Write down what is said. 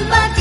somebody